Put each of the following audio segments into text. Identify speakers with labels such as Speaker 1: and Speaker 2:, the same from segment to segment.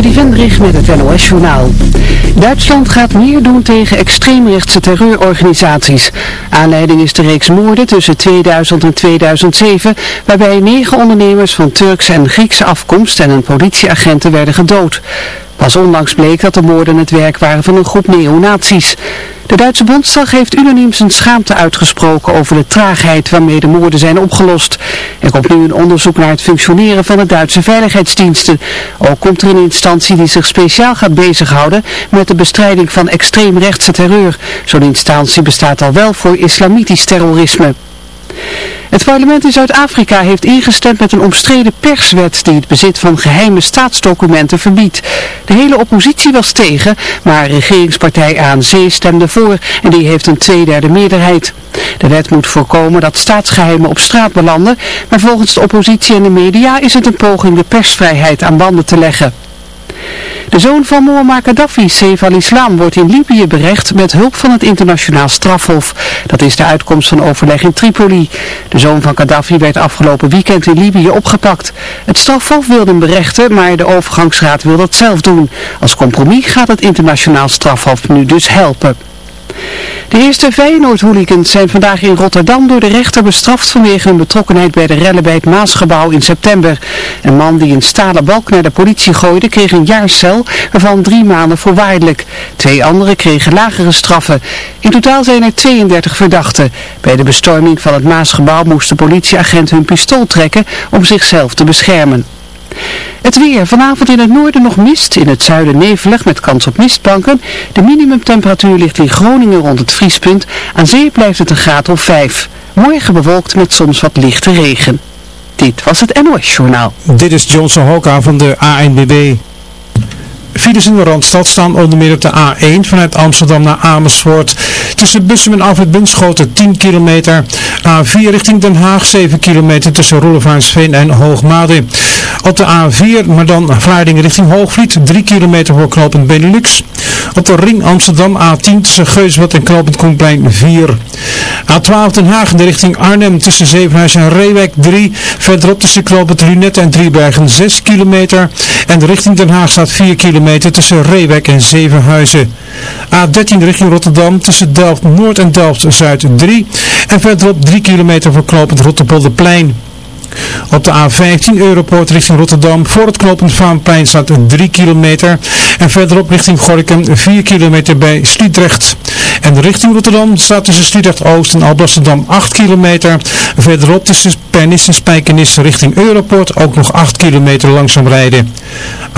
Speaker 1: Trudy Vendrich met het NOS-journaal. Duitsland gaat meer doen tegen extreemrechtse terreurorganisaties. Aanleiding is de reeks moorden tussen 2000 en 2007, waarbij negen ondernemers van Turkse en Griekse afkomst en een politieagenten werden gedood. Pas onlangs bleek dat de moorden het werk waren van een groep neonazies. De Duitse Bondsdag heeft unaniem zijn schaamte uitgesproken over de traagheid waarmee de moorden zijn opgelost. Er komt nu een onderzoek naar het functioneren van de Duitse veiligheidsdiensten. Ook komt er een instantie die zich speciaal gaat bezighouden met de bestrijding van extreemrechtse terreur. Zo'n instantie bestaat al wel voor islamitisch terrorisme. Het parlement in Zuid-Afrika heeft ingestemd met een omstreden perswet die het bezit van geheime staatsdocumenten verbiedt. De hele oppositie was tegen, maar regeringspartij ANC stemde voor en die heeft een tweederde meerderheid. De wet moet voorkomen dat staatsgeheimen op straat belanden, maar volgens de oppositie en de media is het een poging de persvrijheid aan banden te leggen. De zoon van Muammar Gaddafi, Saif al-Islam, wordt in Libië berecht met hulp van het internationaal strafhof. Dat is de uitkomst van overleg in Tripoli. De zoon van Gaddafi werd afgelopen weekend in Libië opgepakt. Het strafhof wilde hem berechten, maar de overgangsraad wil dat zelf doen. Als compromis gaat het internationaal strafhof nu dus helpen. De eerste Feyenoord-hooligans zijn vandaag in Rotterdam door de rechter bestraft vanwege hun betrokkenheid bij de rellen bij het Maasgebouw in september. Een man die een stalen balk naar de politie gooide kreeg een jaar cel, waarvan drie maanden voorwaardelijk. Twee anderen kregen lagere straffen. In totaal zijn er 32 verdachten. Bij de bestorming van het Maasgebouw moest de politieagent hun pistool trekken om zichzelf te beschermen. Het weer. Vanavond in het noorden nog mist. In het zuiden nevelig met kans op mistbanken. De minimumtemperatuur ligt in Groningen rond het vriespunt. Aan zee blijft het een graad of 5. Morgen bewolkt met soms wat lichte regen. Dit was het NOS Journaal.
Speaker 2: Dit is Johnson Hoka van de ANBB. Files in de Randstad staan onder meer op de A1 vanuit Amsterdam naar Amersfoort. Tussen Bussum en Afrit Bunschoten 10 kilometer. A4 richting Den Haag 7 kilometer tussen Roelevaansveen en Hoogmade. Op de A4, maar dan Vlaardingen richting Hoogvliet 3 kilometer voor knooppunt Benelux. Op de ring Amsterdam A10 tussen Geuswat en knooppunt Koenplein 4. A12 Den Haag in de richting Arnhem tussen Zevenhuis en Reewijk 3. Verderop tussen knooppunt Lunette en Driebergen 6 kilometer. En de richting Den Haag staat 4 kilometer tussen Reewijk en Zevenhuizen. A13 richting Rotterdam tussen Delft-Noord en Delft-Zuid 3. En verderop 3 kilometer voor knooppunt Rotterpolderplein. Op de A15 Europoort richting Rotterdam voor het knooppunt Vaanplein staat 3 kilometer. En verderop richting Gorkum 4 kilometer bij Sliedrecht. En richting Rotterdam staat tussen Sliedrecht Oost en Alblasserdam 8 kilometer. Verderop tussen Pernis en Spijkenis richting Europoort ook nog 8 kilometer langzaam rijden.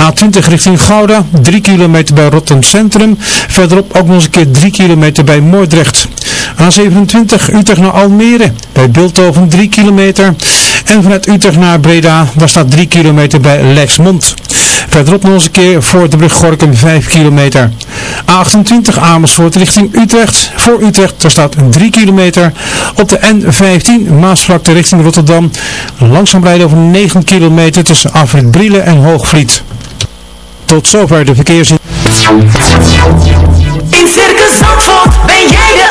Speaker 2: A20 richting Gouda 3 kilometer bij Rotterdam Centrum. Verderop ook nog eens een keer 3 kilometer bij Moordrecht. A27 Utrecht naar Almere bij Bilthoven 3 kilometer. En vanuit Utrecht naar Breda, daar staat 3 kilometer bij Lexmond. Verderop nog eens een keer voor de brug Gorkum 5 kilometer. A28 Amersfoort richting Utrecht. Voor Utrecht, daar staat 3 kilometer. Op de N15 Maasvlakte richting Rotterdam. Langzaam rijden over 9 kilometer tussen Afrit Brielen en Hoogvliet. Tot zover de verkeersin.
Speaker 3: In Circus Zandvoort ben jij de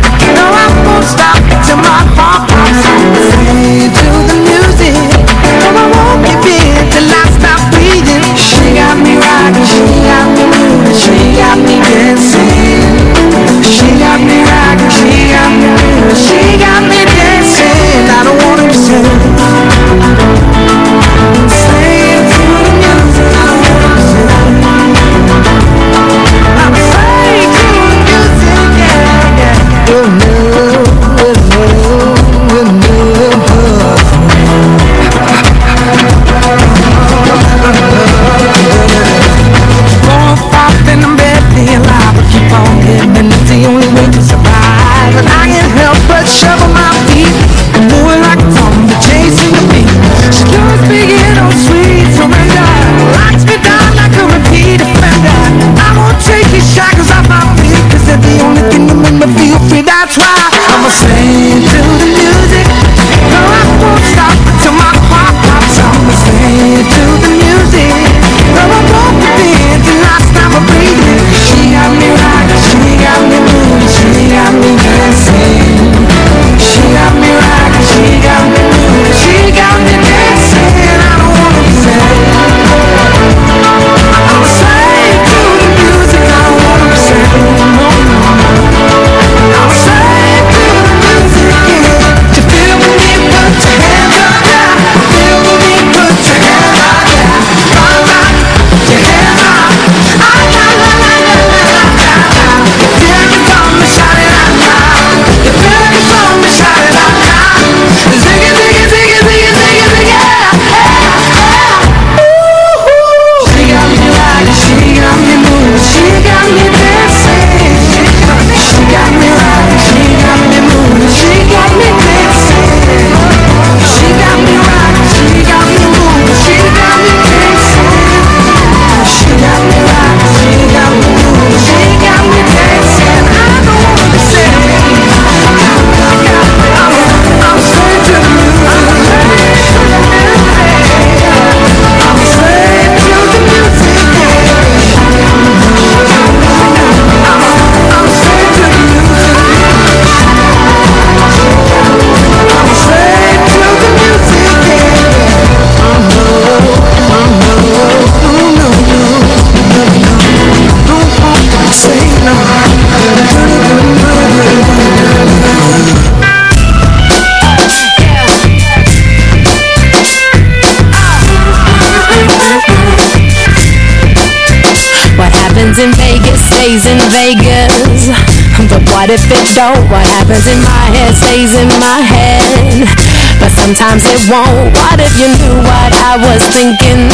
Speaker 4: sometimes it won't. What if you knew what I was thinking?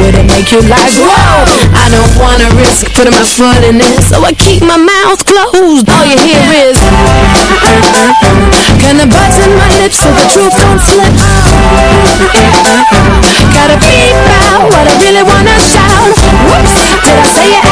Speaker 4: Would it make you like, whoa? I don't wanna risk putting my foot in it So I keep my mouth closed. All you hear is Kinda in my lips so the truth don't slip? Gotta beep out what I really wanna shout. Whoops, did I say it?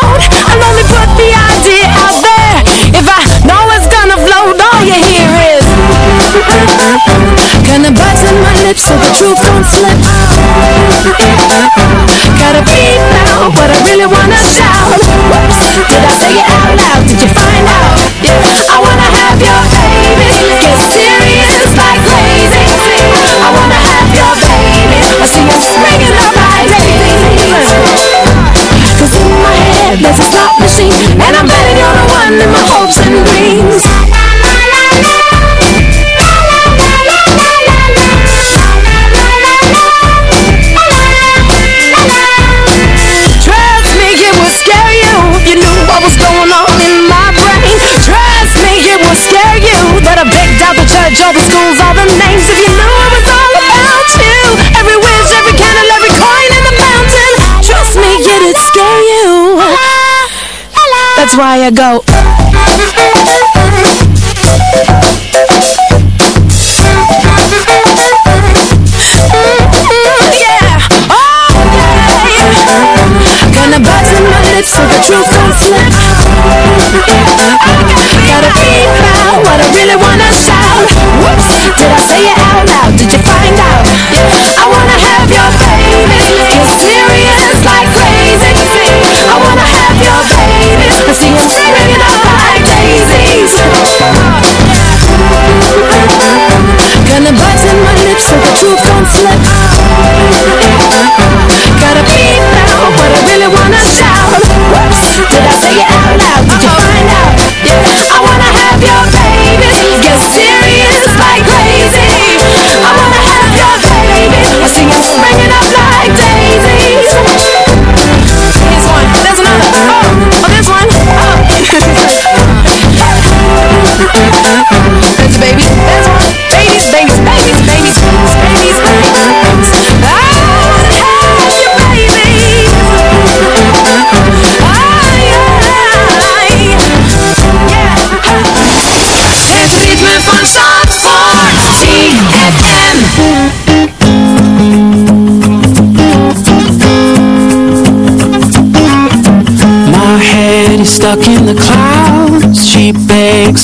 Speaker 4: And the bites in my lips so the truth don't slip. Gotta breathe now, but I really wanna shout. Did I say it out loud? Did you find out? Yeah, I wanna have your baby. Get serious like crazy. I wanna have your baby. I see you swinging all right, ladies Cause in my head there's a slot machine And I'm betting you're the one in my hopes and dreams. cry, I go. Yeah. My lips so the truth don't slip Gotta I really wanna shout Whoops, did
Speaker 5: I say it out loud? Did you find out?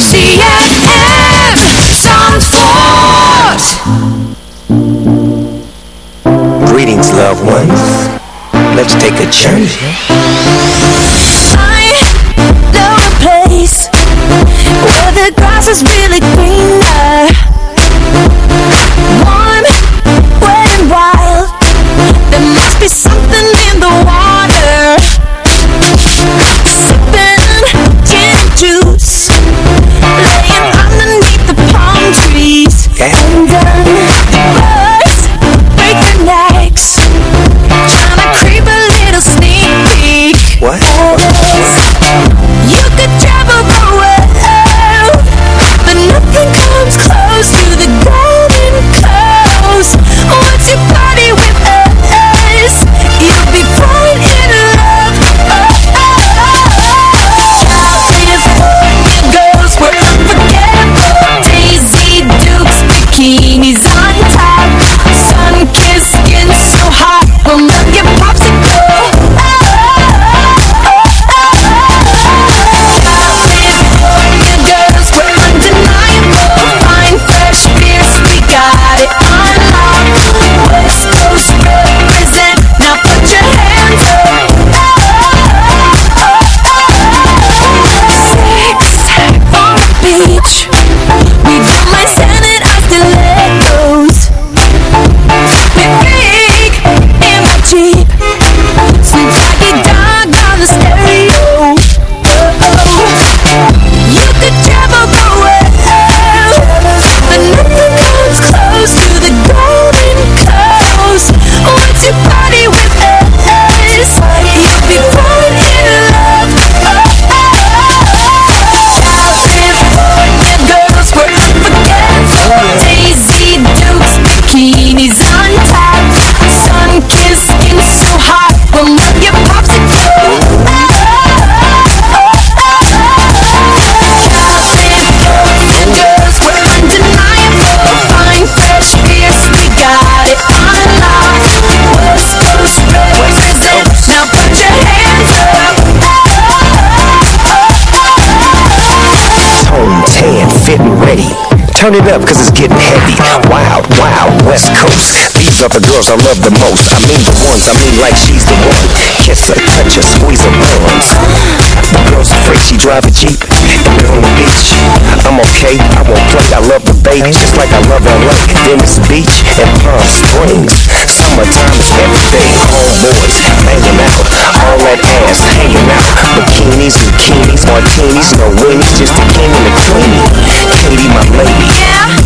Speaker 4: see Turn it up, cause it's getting heavy. Wild, wild West Coast these are the girls I love the most. I mean the ones, I mean like she's the one. Kiss her, touch her, squeeze her bones. The girl's afraid she drive a Jeep. We're on the beach. I'm okay, I won't play. I love the bay, just like I love LA. Venice Beach and Palm Springs. Summertime is everything. Homeboys banging out. All that ass hanging out. Bikinis, bikinis, martinis, no winnies, just a king and a queenie. Katie, my lady. Yeah.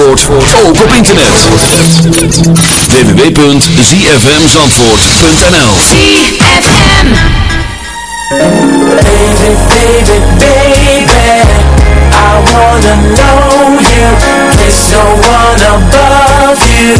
Speaker 6: Zandvoort ook op internet. www.zfmzandvoort.nl
Speaker 4: ZFM.
Speaker 7: Baby, baby, baby I wanna know you. There's no one above you.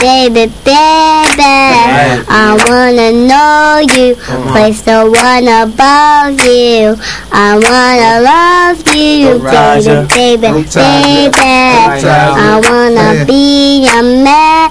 Speaker 7: baby, baby. I wanna know you,
Speaker 8: place the one above you. I wanna love you, baby, baby, baby. I wanna be your man.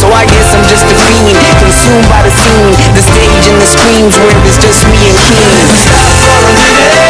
Speaker 9: So I guess I'm just a fiend, consumed by the scene, the stage and the screams where it's just me and King. Stop for a.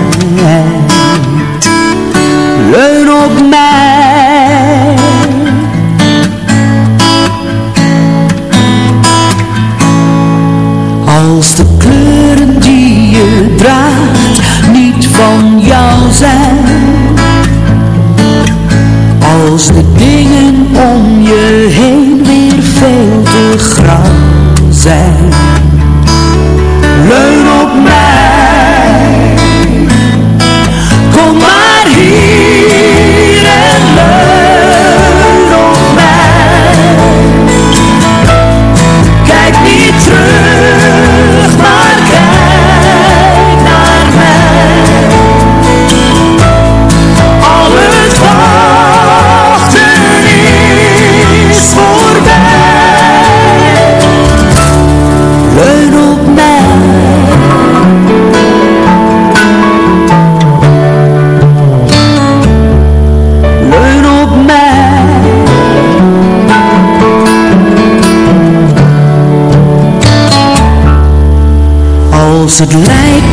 Speaker 10: het lijkt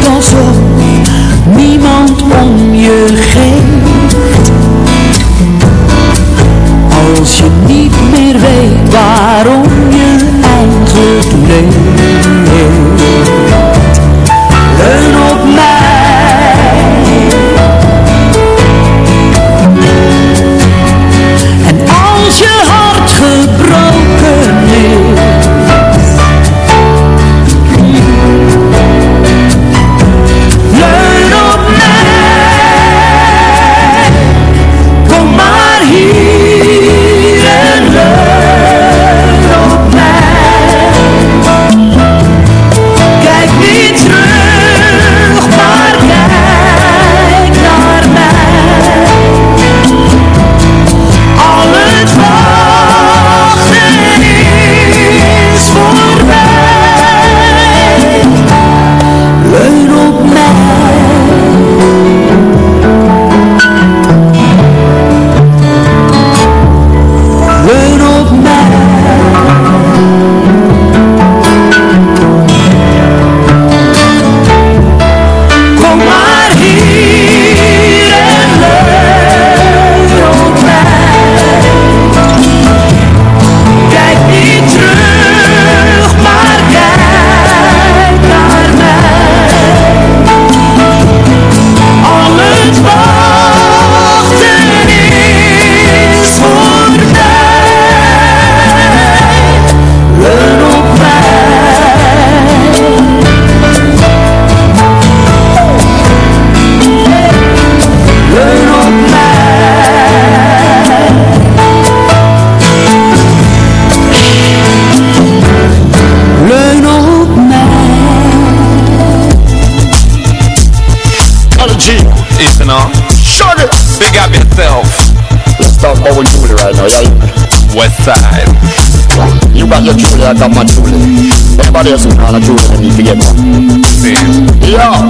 Speaker 11: Dat that much truly. Everybody else is all a truly and you. Yeah.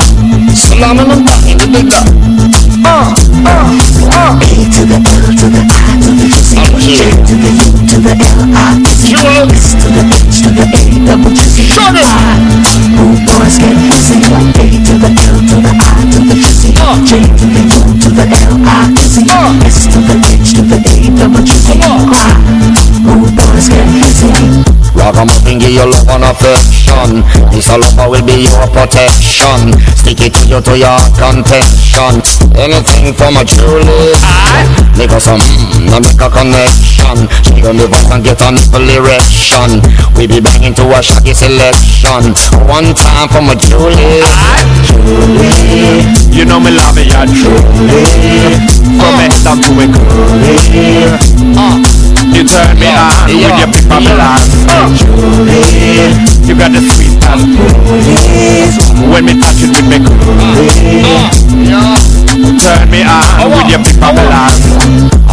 Speaker 11: Salam and I'm back the. Uh, uh, uh. A to the L to the I to the C. To the E to the L I S. S to the H to the A double G. Who boys get A to the L to the I to the C. J to the U to the L I S. S to the H to the A double G. Who boys get get pussy. Ragamuffin give your love and affection This all over will be your protection Stick it to you to your contention Anything for my Julie Make us some, now make a connection She gon' live up and get a nipple erection We be banging to a shaggy selection One time for my Julie Julie
Speaker 12: You know me love it, yeah, truly. From head down to a coolie. Uh, you turn me on with your big Babylon. Uh, you got the sweet and When me touch it with me coolie. Turn me on with your big Babylon.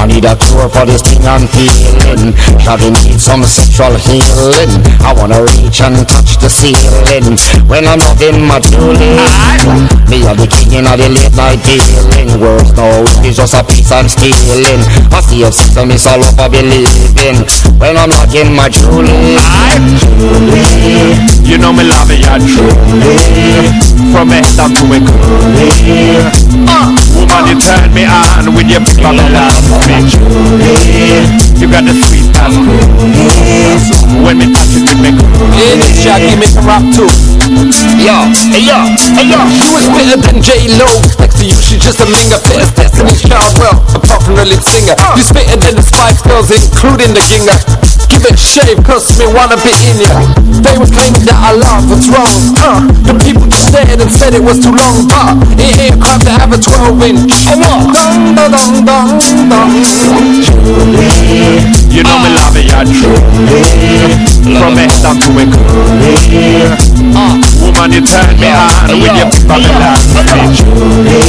Speaker 11: I need a cure for this thing I'm feeling. Shawty need some sexual healing. I wanna reach and touch the ceiling when I'm loving my Julie. Me are the king of the late night dealing. Words no, it's just a piece I'm stealing. I see a system is all up I believing when I'm knocking my Julie.
Speaker 12: Julie, you know me love you truly. From me head down to me coolie. Uh, you turn me on with your big bubble me Julie, you got the sweet as When me touch it, you make
Speaker 13: Yeah, this Shaggy make a rap too.
Speaker 11: Yo, hey yo, hey yo.
Speaker 13: She was better than J Lo. Next to you, she's just a. Best Destiny's Child, well, apart from the lead singer. You better than the Spice Girls, including the Ginger. Give it a shave, cause me wanna be in ya. They was claiming that I love what's wrong. Uh, the people just stared and said it was too long, but it ain't a crime to have a 12 inch. Oh what? Dun, dun, dun, dun, dun.
Speaker 12: Julie, you know me love you truly. From me head down to me coolie. Uh, woman, you turn me on with your big bubble me Julie,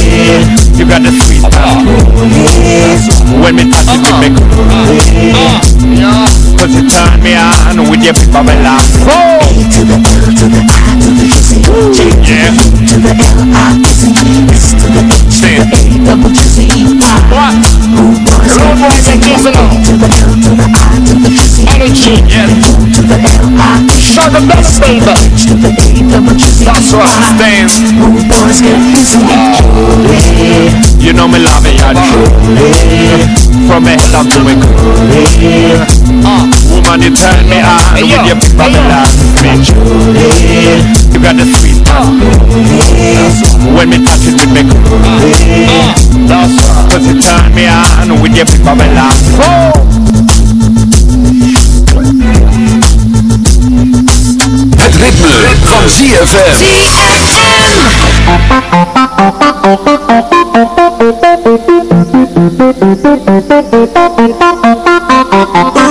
Speaker 12: you got the sweet as When me touch it, you make coolie. Cause you turn me on with your big bubble Oh!
Speaker 7: to the L to the I to the G J
Speaker 12: Yeah.
Speaker 7: to the L I S E S to the H to the A double C E Y.
Speaker 12: What?
Speaker 7: Rude boys
Speaker 12: Rude boys and
Speaker 7: A to the L to the I to the G C
Speaker 12: Energy, yes.
Speaker 7: to the L I S E
Speaker 12: Sugar best baby.
Speaker 7: H to the A double C E
Speaker 12: That's what I'm saying.
Speaker 7: Rude boys get busy.
Speaker 12: Julie, you know me love you truly. From me head down to me coolie. Uh, woman, you turn me on with your big bubble me Julie, you got the sweet as When me touch it, you make coolie. That's right. Cause you turn me on with your!
Speaker 6: Het ritme, van ZFM.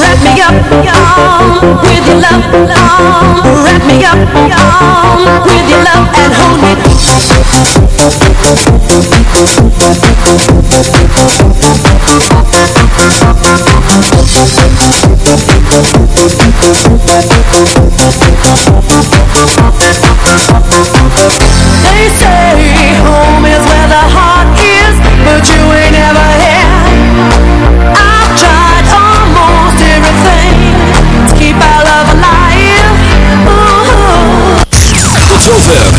Speaker 4: wrap me up, um, with your love, um, wrap me up, um, with your love and hold me.